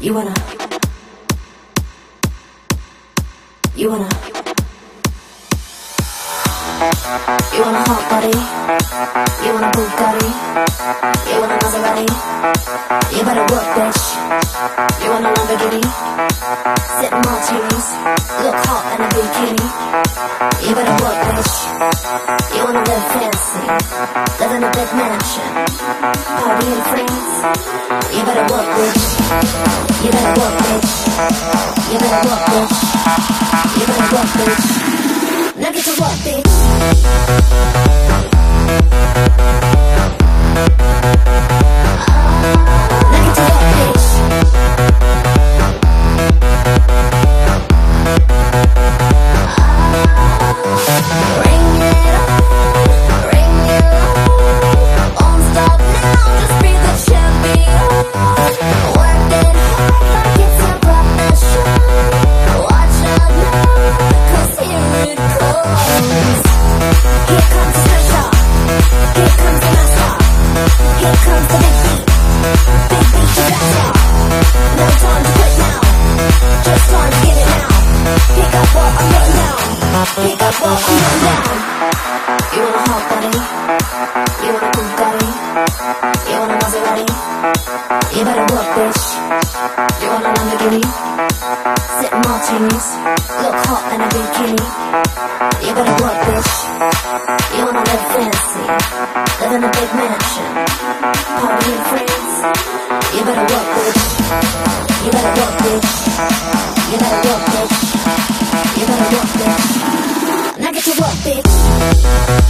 You wanna. You wanna. You want a hot body? You want a Bugatti? You want a Maserati? You better work, bitch. You want a Lamborghini? Sip martinis, look hot in a bikini. You better work, bitch. You wanna live fancy, live in a big mansion, party in France. You better work, bitch. You better work, bitch. You better work, bitch. You better work, bitch. Now get to work, bitch. You wanna hot buddy? You wanna go body? You wanna buzz a body? You better work, bitch fix.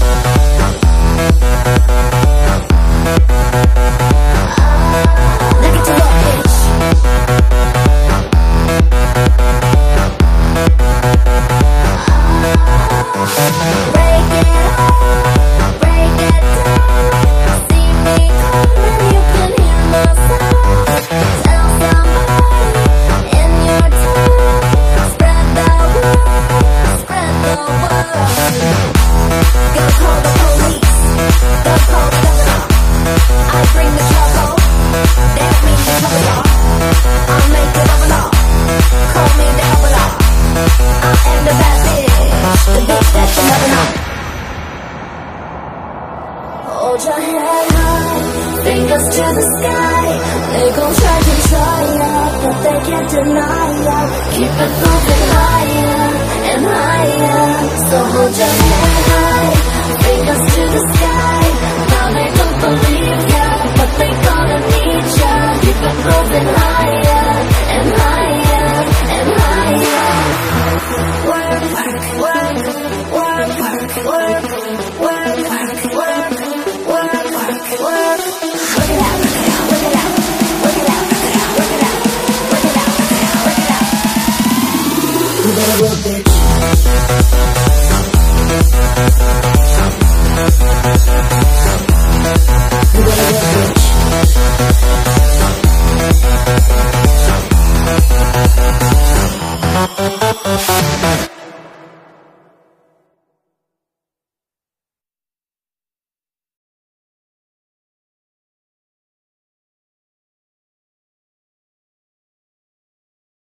fingers to the sky. They gon' try to try up, but they can't deny up Keep it moving higher and higher. So hold your head Work it out, work it out, work it out, work it out, work it out, work it out, work it out, work it out. Work it out, Bitch.